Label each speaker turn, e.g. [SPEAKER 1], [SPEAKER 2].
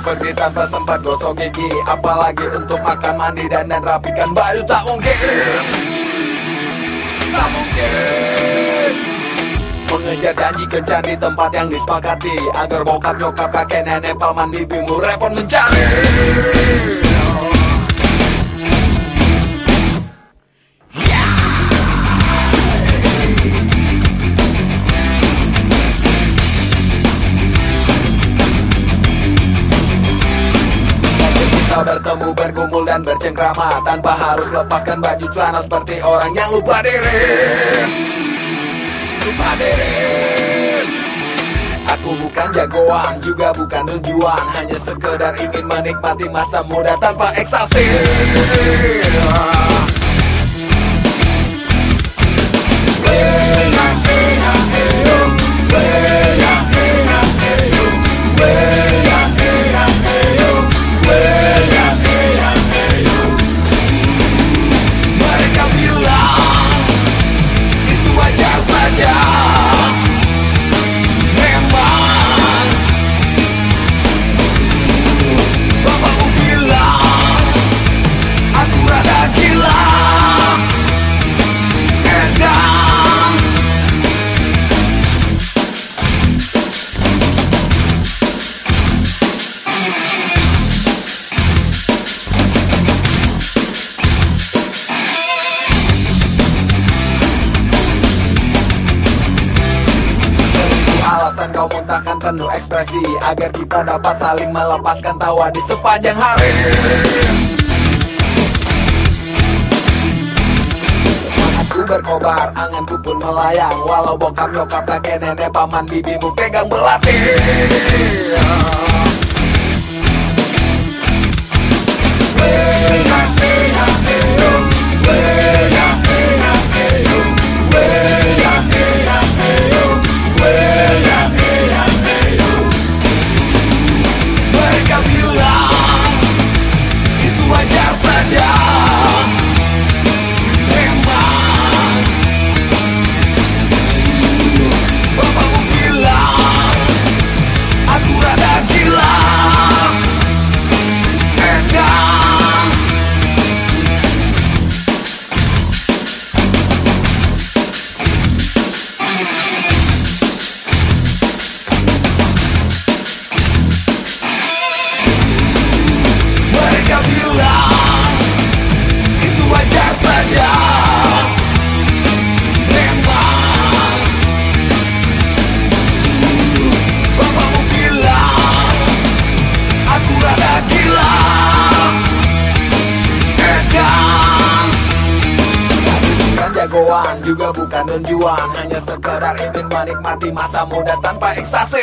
[SPEAKER 1] pergi tanpa sempat gosok gigi Apalagi untuk makan mandi dan dan rapikan baju tak mungkin. Tak mungkin. Mengejar janji kencan di tempat yang disepakati Agar bokap nyokap kakek nenek paman bibimu repot mencari kita bertemu berkumpul dan bercengkrama. Tanpa harus lepaskan baju celana seperti orang yang lupa diri. Lupa diri. Aku bukan jagoan, juga bukan tujuan Hanya sekedar ingin menikmati masa muda tanpa ekstasi penuh ekspresi Agar kita dapat saling melepaskan tawa di sepanjang hari. Semangatku berkobar, anganku pun melayang. Walau bokap nyokap kakek nenek paman bibimu pegang belati jagoan juga bukan tujuan Hanya sekedar ingin menikmati masa muda tanpa ekstasi